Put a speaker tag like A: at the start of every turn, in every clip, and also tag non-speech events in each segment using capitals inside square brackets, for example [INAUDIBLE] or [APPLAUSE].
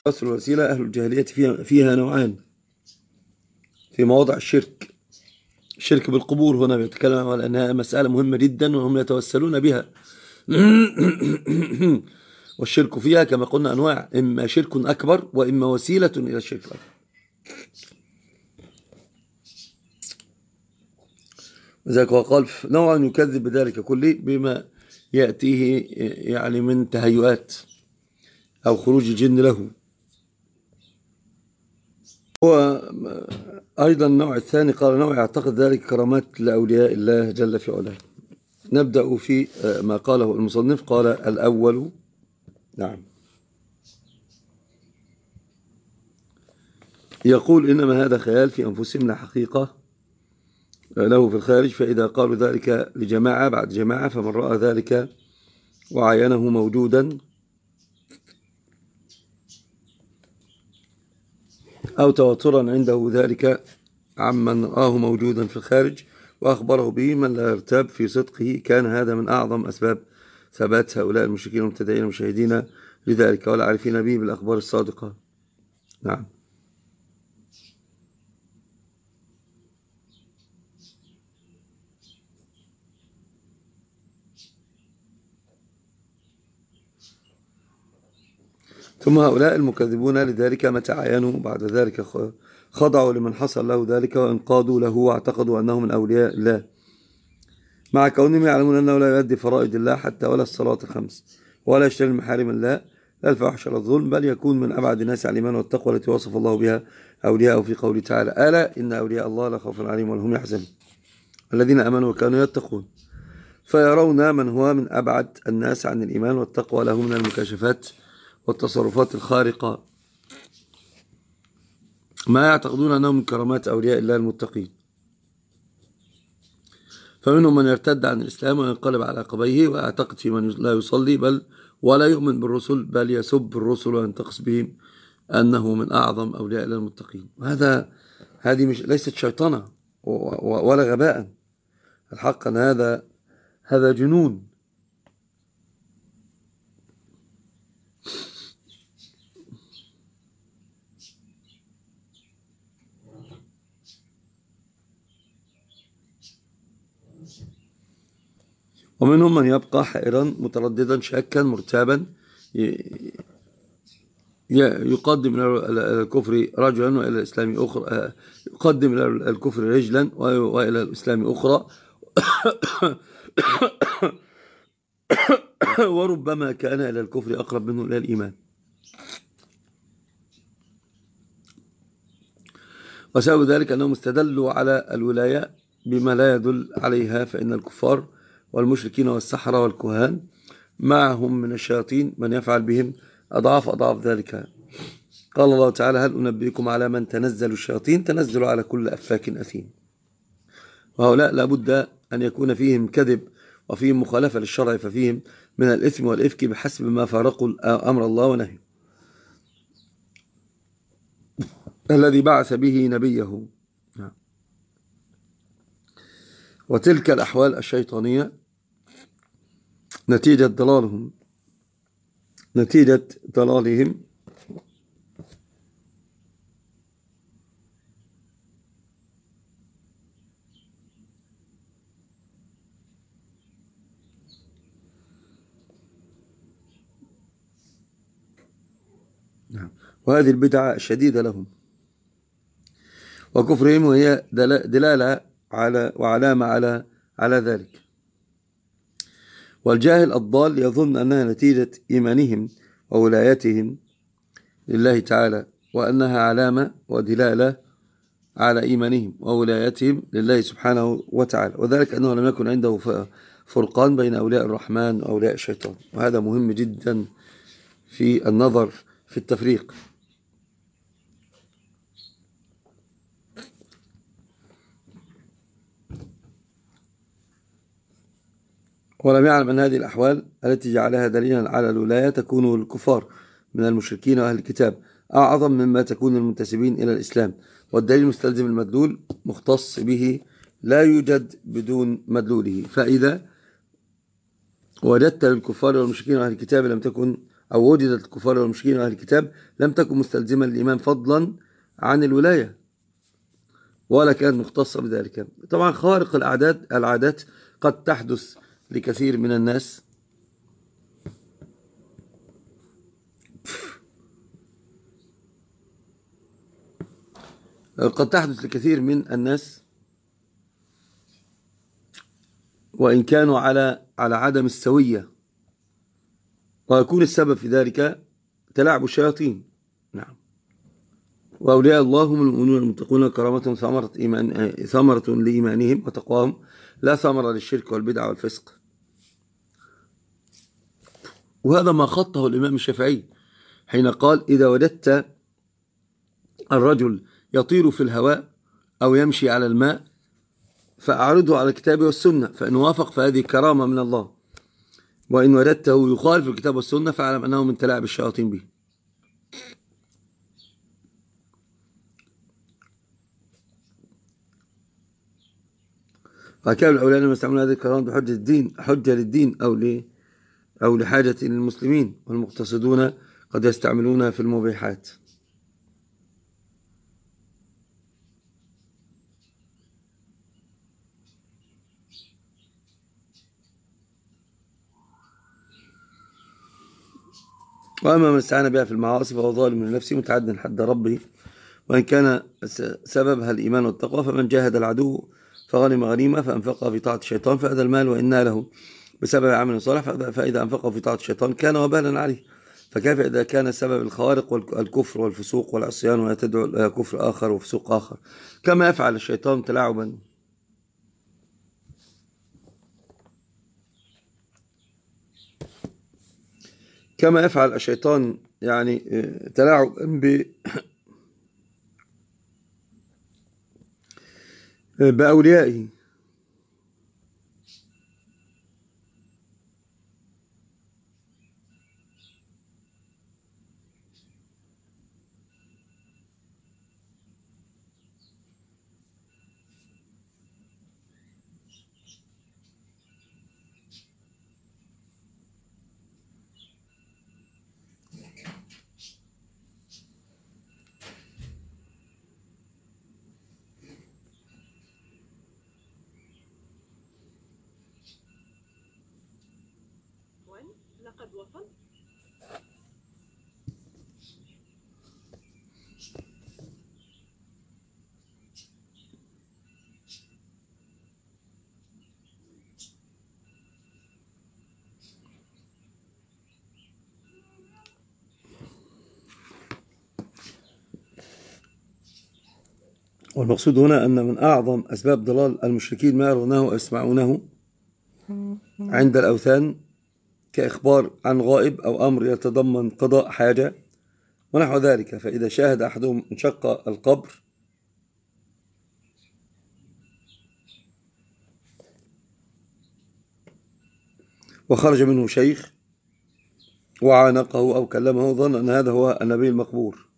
A: التوسل الوسيلة أهل الجاهلية فيها, فيها نوعان. في مواضع الشرك. الشرك بالقبور هنا بيتكلم على أنها مسألة مهمة جدا وهم يتوسلون بها. [CLEARS THROAT] والشرك فيها كما قلنا أنواع إما شرك أكبر وإما وسيلة إلى الشرك الأكبر. ذلك وقال نوعا يكذب بذلك كله بما يأتيه يعني من تهيؤات أو خروج الجن له. هو أيضا النوع الثاني قال نوع يعتقد ذلك كرامات لأولياء الله جل في علاه. نبدأ في ما قاله المصنف. قال الأول نعم. يقول إنما هذا خيال في أنفسهم لا حقيقة له في الخارج. فإذا قالوا ذلك لجماعة بعد جماعة فمن رأى ذلك وعينه موجودا أو تواترا عنده ذلك عمن رآه موجودا في الخارج وأخبره به من لا يرتاب في صدقه. كان هذا من أعظم أسباب ثبات هؤلاء المشركين المبتدئين المشاهدين لذلك ولا عارفين به بالأخبار الصادقة. نعم. ثم هؤلاء المكذبون لذلك متى عينوا بعد ذلك خضعوا لمن حصل له ذلك وانقادوا له واعتقدوا أنه من أولياء الله. مع كونهم يعلمون أنه لا يؤدي فرائض الله حتى ولا الصلاة الخمس ولا يشتري محارم الله. لا الفحش ولا الظلم بل يكون من أبعد الناس على الإيمان والتقوى التي وصف الله بها أولياءه في قوله تعالى ألا إن أولياء الله لا خوف عليهم ولا هم يحزنون الذين أمنوا وكانوا يتقون. فيرون من هو من أبعد الناس عن الإيمان والتقوى له من المكاشفات. والتصرفات الخارقة. ما يعتقدون أنه من كرامات أولياء الله المتقين. فمنهم من يرتد عن الإسلام وينقلب على قبيه ويعتقد في من لا يصلي بل ولا يؤمن بالرسل بل يسب الرسل وينتقص بهم أنه من أعظم أولياء الله المتقين. وهذا هذه مش ليست شيطنة ولا غباء. الحق أن هذا هذا جنون. ومنهم من يبقى حائرا مترددا شاكا مرتابا يقدم إلى الكفر رجلا وإلى الإسلام أخرى يقدم إلى الكفر رجلا وإلى الإسلام أخرى. وربما كان إلى الكفر أقرب منه إلى الإيمان. وسبب ذلك أنهم استدلوا على الولاية بما لا يدل عليها فإن الكفار والمشركين والسحرة والكهان معهم من الشياطين من يفعل بهم أضعاف أضعاف ذلك. قال الله تعالى هل أنبئكم على من تنزل الشياطين؟ تنزل على كل أفاك أثيم. وهؤلاء لابد أن يكون فيهم كذب وفيهم مخالفة للشرع ففيهم من الإثم والإفك بحسب ما فارقوا أمر الله ونهيه الذي بعث به نبيه. نعم. وتلك الأحوال الشيطانية نتيجة ضلالهم. نتيجة ضلالهم. نعم. وهذه البدعة شديدة لهم. وكفرهم وهي دلالة على وعلامة على على ذلك. والجاهل الضال يظن أنها نتيجة إيمانهم وولايتهم لله تعالى وأنها علامة ودلالة على إيمانهم وولايتهم لله سبحانه وتعالى. وذلك أنه لم يكن عنده فرقان بين أولياء الرحمن وأولياء الشيطان. وهذا مهم جدا في النظر في التفريق. ولم يعلم أن هذه الأحوال التي جعلها دليلا على الولاية تكون الكفار من المشركين وأهل الكتاب أعظم مما تكون المنتسبين إلى الإسلام. والدليل المستلزم المدلول مختص به لا يوجد بدون مدلوله. فإذا وجدت للكفار والمشركين وأهل الكتاب لم تكن أو وجدت الكفار والمشركين وأهل الكتاب لم تكن مستلزمة للإيمان فضلا عن الولاية. ولا كانت مختصة بذلك. طبعا خوارق الأعداد العادات قد تحدث لكثير من الناس. قد تحدث لكثير من الناس. وإن كانوا على على عدم السوية. ويكون السبب في ذلك تلاعب الشياطين. نعم. وأولياء الله هم المؤمنون المتقون كرامتهم ثمرة, إيمان ثمرة لإيمانهم وتقواهم. لا ثمرة للشرك والبدع والفسق. وهذا ما خطه الإمام الشافعي حين قال إذا وجدت الرجل يطير في الهواء أو يمشي على الماء فأعرضه على الكتاب والسنة فإن وافق فهذه كرامة من الله. وإن وجدته يخالف الكتاب والسنة فاعلم أنه من تلاعب الشياطين به. وكان الأولياء لما يستعملون هذه الكرامة بحجة الدين حجة للدين أو ل أو لحاجة للمسلمين والمقتصدون قد يستعملونها في المبيحات وأما من استعان بها في المعاصي فهو ظالم لنفسه متعد حد ربه وإن كان سببها الإيمان والتقوى فمن جاهد العدو فغنم غنيمة فأنفقها في طاعة الشيطان فأدى المال وإنا له بسبب عمل صالح فإذا أنفقه في طاعة الشيطان كان وبالا عليه. فكيف إذا كان سبب الخوارق والكفر والفسوق والعصيان ولا تدعو إلى كفر آخر وفسوق آخر؟ كما يفعل الشيطان تلاعبا. كما يفعل الشيطان يعني آه، تلاعب ب [COUGHS] بأوليائه.
B: لقد وصلت
A: والمقصود هنا أن من أعظم أسباب ضلال المشركين ما يرونه ويسمعونه عند الأوثان كإخبار عن غائب أو أمر يتضمن قضاء حاجة. ونحو ذلك فإذا شاهد أحدهم انشق القبر وخرج منه شيخ وعانقه أو كلمه ظن أن هذا هو النبي المقبور.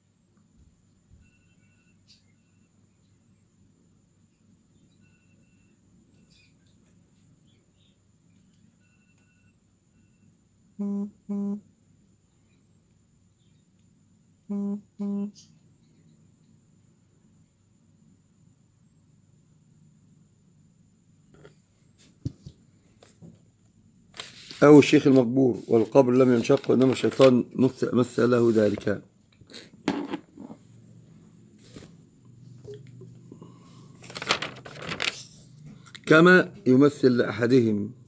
A: أو الشيخ المقبور والقبر لم ينشق وإنما الشيطان مثل له ذلك. كما يمثل لأحدهم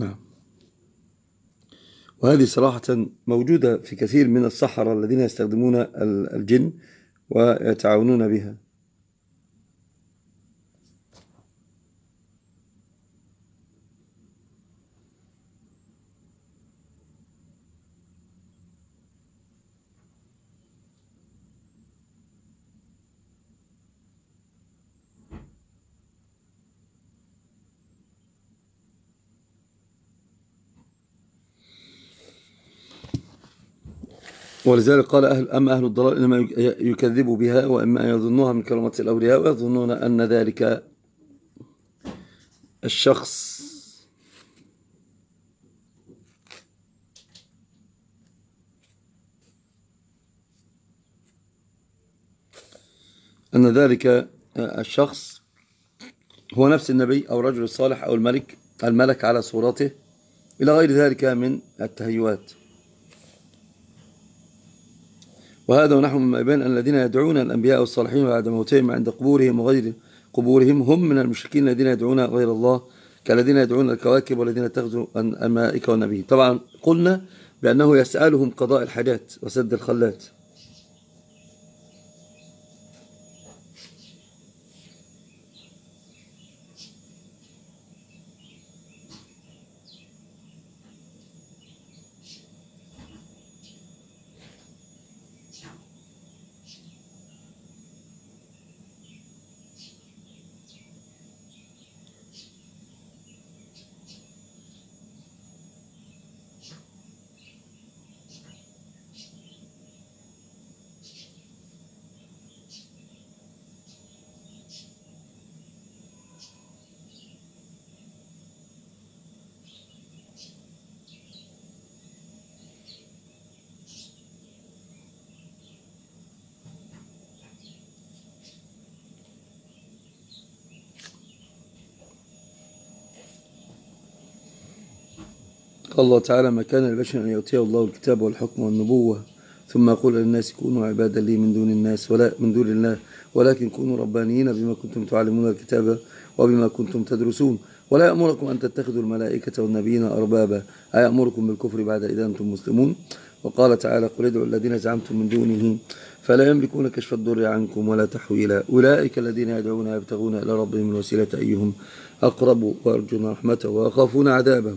A: نعم. وهذه صراحة موجودة في كثير من السحرة الذين يستخدمون الجن ويتعاونون بها. ولذلك قال أهل أما أهل الضلال إنما يكذبوا بها وإما يظنوها من كرامة الأولياء ويظنون أن ذلك الشخص. أن ذلك الشخص هو نفس النبي أو الرجل الصالح أو الملك الملك على صورته. إلى غير ذلك من التهيؤات. وهذا ونحو مما يبين أن الذين يدعون الأنبياء والصالحين بعد موتهم عند قبورهم وغير قبورهم. هم من المشركين الذين يدعون غير الله كالذين يدعون الكواكب والذين اتخذوا الملائكة والنبي طبعا قلنا بأنه يسألهم قضاء الحاجات وسد الخلات. قال الله تعالى ما كان البشر أن يؤتيه الله الكتاب والحكم والنبوة. ثم يقول للناس كونوا عبادا لي من دون الناس ولا من دون الله ولكن كونوا ربانيين بما كنتم تعلمون الكتاب وبما كنتم تدرسون. ولا يأمركم أن تتخذوا الملائكة والنبيين أربابا. أيأمركم بالكفر بعد إذا أنتم مسلمون؟ وقال تعالى قل ادعوا الذين زعمتم من دونه فلا يملكون كشف الضر عنكم ولا تحويلا. أولئك الذين يدعون يبتغون إلى ربهم الوسيلة أيهم أقرب ويرجون رحمته ويخافون عذابه.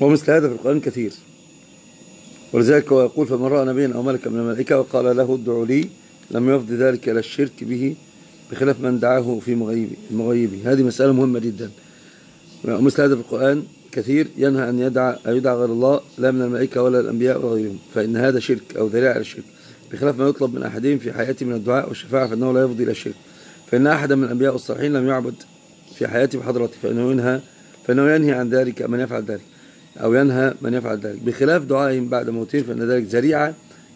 A: ومثل هذا في القرآن كثير. ولذلك هو يقول فمن رأى نبيا أو ملكا من الملائكة وقال له ادعوا لي لم يفضي ذلك إلى الشرك به بخلاف من دعاه في مغيبه. هذه مسألة مهمة جدا. ومثل هذا في القرآن كثير ينهى أن يدعى, يدعى غير الله لا من الملائكة ولا الأنبياء ولا غيرهم. فإن هذا شرك أو ذريعة الشرك بخلاف ما يطلب من أحدهم في حياته من الدعاء والشفاعة فإنه لا يفضي إلى الشرك. فإن أحدا من الأنبياء والصالحين لم يعبد في حياته بحضرته فإنه ينهى فإنه ينهي عن ذلك من يفعل ذلك. أو ينهى من يفعل ذلك. بخلاف دعائهم بعد موتهم فإن ذلك ذريعة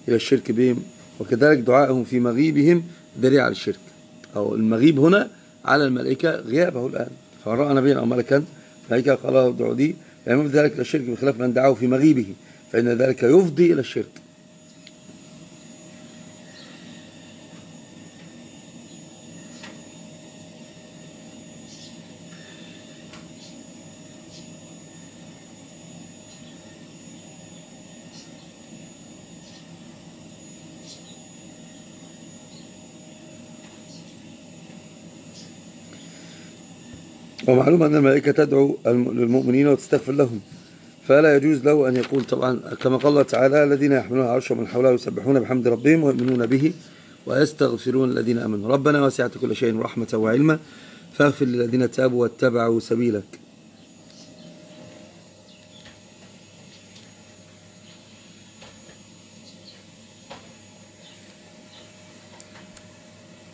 A: إلى الشرك بهم وكذلك دعائهم في مغيبهم ذريعة للشرك أو المغيب هنا على الملائكة غيابه الآن. فرأى نبيا أو ملكا الملائكة قال له ادعوا لي. يعني ذلك إلى الشرك بخلاف من دعاه في مغيبه فإن ذلك يفضي إلى الشرك. ومعلوم أن الملائكة تدعو للمؤمنين وتستغفر لهم. فلا يجوز له أن يقول طبعا كما قال الله تعالى الذين يحملون العرش ومن حوله يسبحون بحمد ربهم ويؤمنون به ويستغفرون الذين أمنوا. ربنا وسعت كل شيء رحمة وعلما. فاغفر للذين تابوا واتبعوا سبيلك.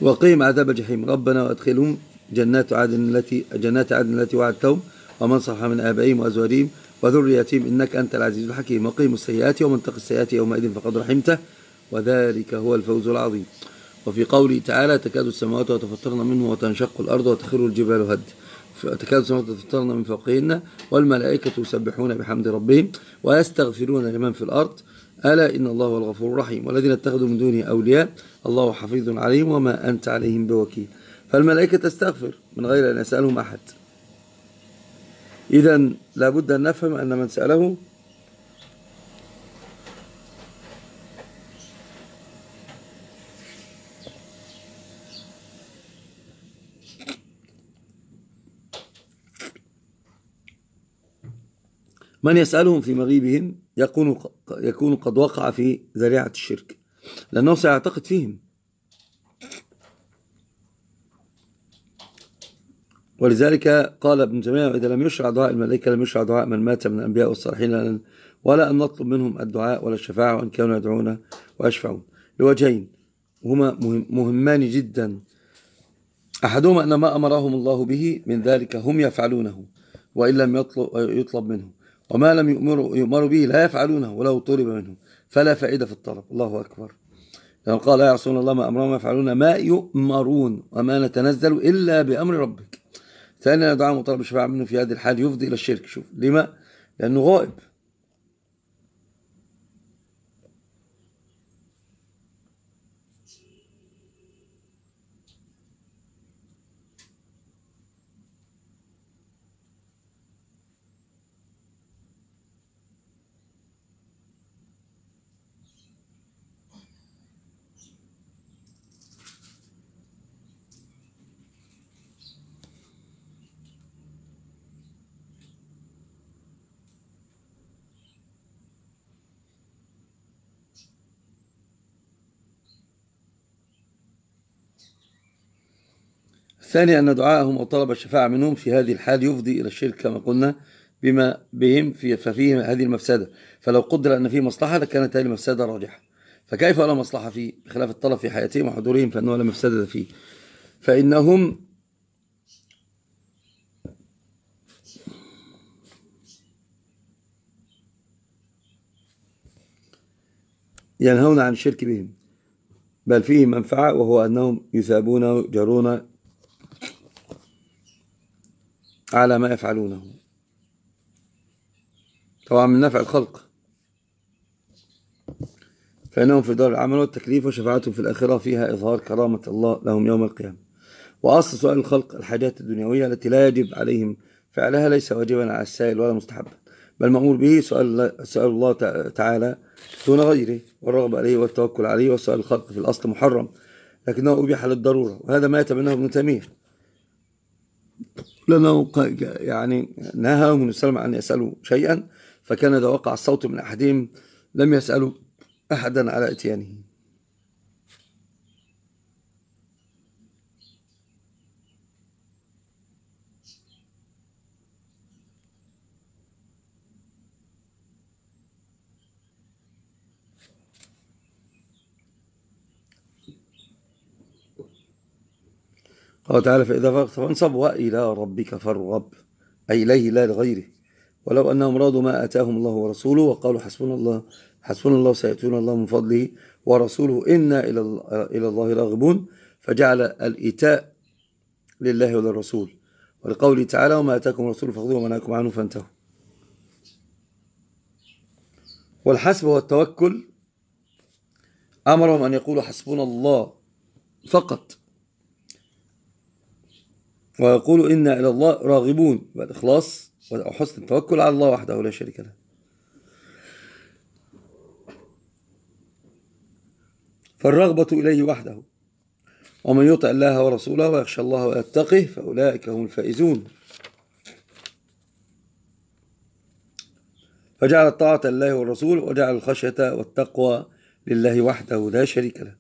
A: وقيم عذاب الجحيم. ربنا وأدخلهم جنات عدن التي جنات عدن التي وعدتهم ومن صح من آبائهم وأزواجهم وذريتهم إنك أنت العزيز الحكيم. وقيم السيئات ومن تقي السيئات يومئذ فقد رحمته وذلك هو الفوز العظيم. وفي قوله تعالى تكاد السماوات وتفطرن منه وتنشق الأرض وتخر الجبال هد. تكاد السماوات تفطرن من فوقهن والملائكة يسبحون بحمد ربهم ويستغفرون لمن في الأرض. ألا إن الله هو الغفور الرحيم. والذين اتخذوا من دونه أولياء الله حفيظ عليهم وما أنت عليهم بوكيل. فالملائكة تستغفر من غير أن يسألهم أحد. إذا لابد أن نفهم أن من سأله من يسألهم في مغيبهم يكون يكون قد وقع في ذريعة الشرك لأنه سيعتقد فيهم. ولذلك قال ابن تيمية إذا لم يشرع دعاء الملائكة لم يشرع دعاء من مات من الأنبياء والصالحين ولا أن نطلب منهم الدعاء ولا الشفاعة وأن كانوا يدعون ويشفعون. لوجهين هما مهمان جدا. أحدهما أن ما أمرهم الله به من ذلك هم يفعلونه وإن لم يطلب, يطلب منه. وما لم يؤمروا يؤمروا به لا يفعلونه ولو طلب منه. فلا فائدة في الطلب. الله أكبر. لأن قال يا رسول الله ما أمرهم يفعلون ما يؤمرون وما نتنزل إلا بأمر ربك. ثانيا دعاء مطالب الشفاعة منه في هذه الحال يفضي إلى الشرك شوف لما؟ لأنه غائب الثاني أن دعاءهم وطلب الشفاعة منهم في هذه الحال يفضي إلى الشرك كما قلنا بما بهم في ففيه هذه المفسدة. فلو قدر أن فيه مصلحة لكانت هذه المفسدة راجحة. فكيف لا مصلحة فيه بخلاف الطلب في حياتهم وحضورهم فإنه لا مفسدة فيه. فإنهم ينهون عن الشرك بهم. بل فيه منفعة وهو أنهم يثابون ويجرون على ما يفعلونه. طبعا من نفع الخلق. فإنهم في دار العمل والتكليف وشفاعتهم في الآخرة فيها إظهار كرامة الله لهم يوم القيامة. وأصل سؤال الخلق الحاجات الدنيوية التي لا يجب عليهم فعلها ليس واجبا على السائل ولا مستحبا بل مأمور به سؤال, سؤال الله تعالى دون غيره والرغبة عليه والتوكل عليه وسؤال الخلق في الأصل محرم لكنه أبيح للضرورة وهذا ما يتبناه ابن تيمية. لأنه يعني الله عليه وسلم أن يسألوا شيئا فكان إذا وقع الصوت من أحدهم لم يسألوا أحدا على إتيانه. قال تعالى فإذا فرغت فانصب وإلى ربك فارغب. أي إليه لا لغيره. ولو أنهم رادوا ما آتاهم الله ورسوله وقالوا حسبنا الله حسبنا الله سيأتون الله من فضله ورسوله إنا إلى الله راغبون. فجعل الإيتاء لله وللرسول. ولقوله تعالى وما آتاكم الرسول فخذوه وما نهاكم عنه فانتهوا. والحسب هو التوكل أمرهم أن يقولوا حسبنا الله فقط. ويقول إنا إلى الله راغبون. والإخلاص وحسن التوكل على الله وحده لا شريك له. فالرغبة إليه وحده. ومن يطع الله ورسوله ويخشى الله ويتقه فأولئك هم الفائزون. فجعل الطاعة لله والرسول وجعل الخشية والتقوى لله وحده لا شريك له.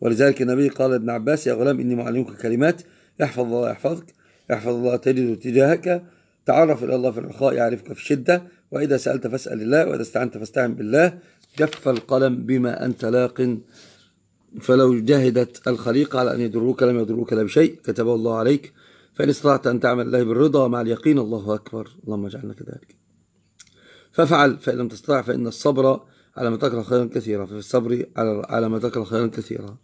A: ولذلك النبي قال ابن عباس يا غلام إني معلمك كلمات احفظ الله يحفظك احفظ الله تجده تجاهك تعرف إلى الله في الرخاء يعرفك في الشدة وإذا سألت فاسأل الله وإذا استعنت فاستعن بالله. جف القلم بما أنت لاق فلو جاهدت الخليقة على أن يدروك لم يدروك لا بشيء. كتبه الله عليك. فإن استطعت أن تعمل الله بالرضا مع اليقين الله أكبر. اللهم اجعلنا كذلك. فافعل فإن لم تستطع فإن الصبر على ما تكره خيرا كثيرا. ففي الصبر على ما تكره خيرا كثيرا.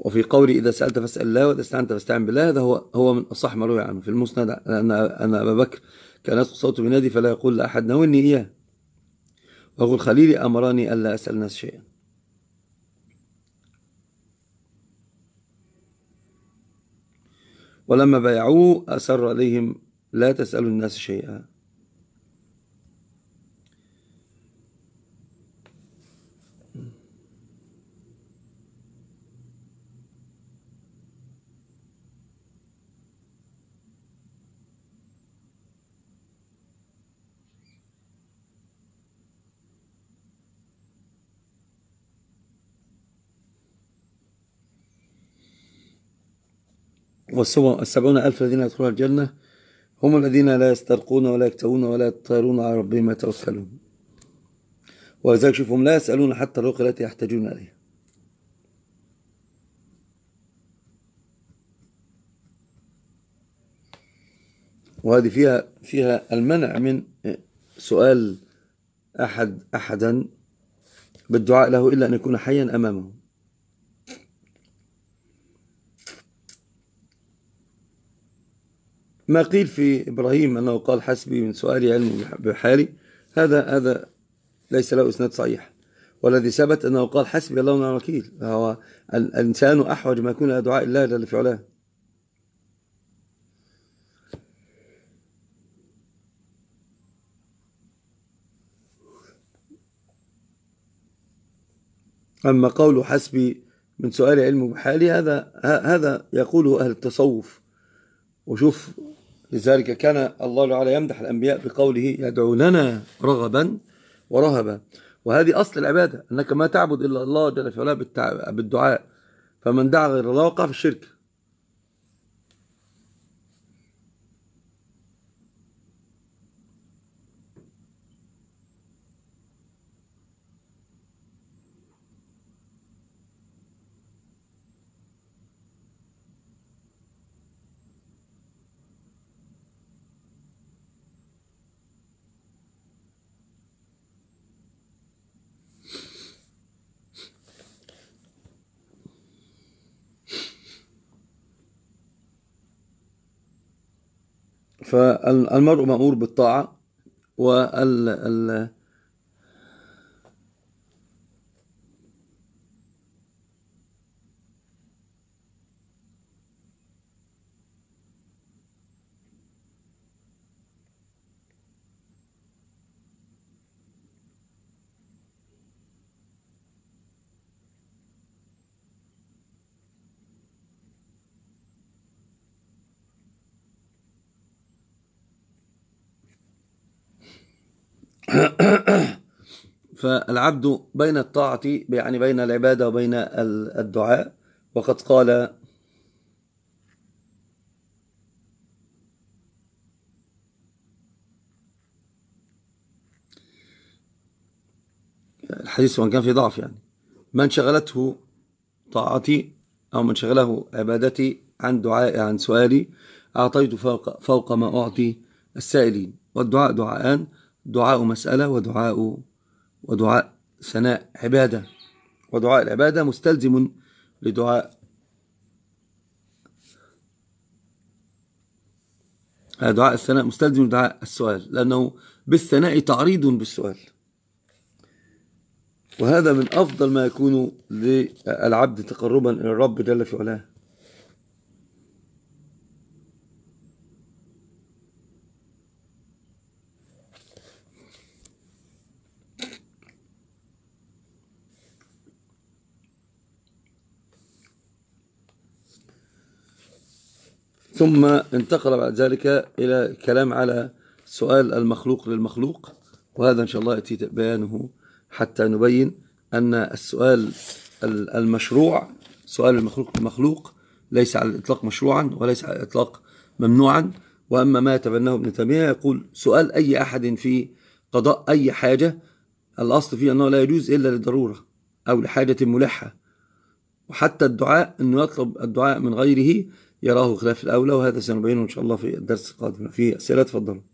A: وفي قولي إذا سألت فاسأل الله وإذا استعنت فاستعن بالله هذا هو هو من أصح ما روي عنه. في المسند أن أن أبا بكر كان يسقط صوته بنادي فلا يقول لأحد ناولني إياه. ويقول خليلي أمرني ألا أسأل الناس شيئا. ولما بايعوه أسر عليهم لا تسألوا الناس شيئا. والسبعون ألف الذين يدخلون الجنة هم الذين لا يسترقون ولا يكتوون ولا يطيرون على ربهم يتوكلون ولذلك شوفهم لا يسألون حتى الرقى التي يحتاجون إليها. وهذه فيها فيها المنع من سؤال أحد أحدا بالدعاء له إلا أن يكون حيا أمامه. ما قيل في إبراهيم أنه قال حسبي من سؤالي علم بحالي هذا هذا ليس له إسناد صحيح. والذي ثبت أنه قال حسبي الله ونعم الوكيل هو الإنسان أحوج ما يكون إلى دعاء الله جل في علاه. أما قول حسبي من سؤال علم بحالي هذا هذا يقوله أهل التصوف. وشوف لذلك كان الله تعالى يمدح الأنبياء بقوله يدعوننا رغبا ورهبا. وهذه أصل العبادة أنك ما تعبد إلا الله جل في علاه بالدعاء. فمن دعا غير الله وقع في الشرك. فالمرء مأمور بالطاعة وال فالعبد بين الطاعة يعني بين العبادة وبين الدعاء. وقد قال الحديث وان كان في ضعف يعني. من شغلته طاعتي أو من شغله عبادتي عن دعاء عن سؤالي أعطيت فوق, فوق ما أعطي السائلين. والدعاء دعاءان دعاء مسألة ودعاء ودعاء ثناء عبادة. ودعاء العبادة مستلزم لدعاء دعاء الثناء مستلزم لدعاء السؤال لأنه بالثناء تعريض بالسؤال. وهذا من أفضل ما يكون للعبد تقربا إلى الرب جل في علاه. ثم انتقل بعد ذلك إلى الكلام على سؤال المخلوق للمخلوق وهذا إن شاء الله يأتي بيانه حتى نبين أن السؤال ال- المشروع سؤال المخلوق المخلوق ليس على الإطلاق مشروعا وليس على الإطلاق ممنوعا وأما ما يتبناه ابن تيمية يقول سؤال أي أحد في قضاء أي حاجة الأصل فيه أنه لا يجوز إلا لضرورة أو لحاجة ملحة وحتى الدعاء أنه يطلب الدعاء من غيره يراه خلاف الأولى وهذا سنبينه إن شاء الله في الدرس القادم. في أسئلة؟ تفضلوا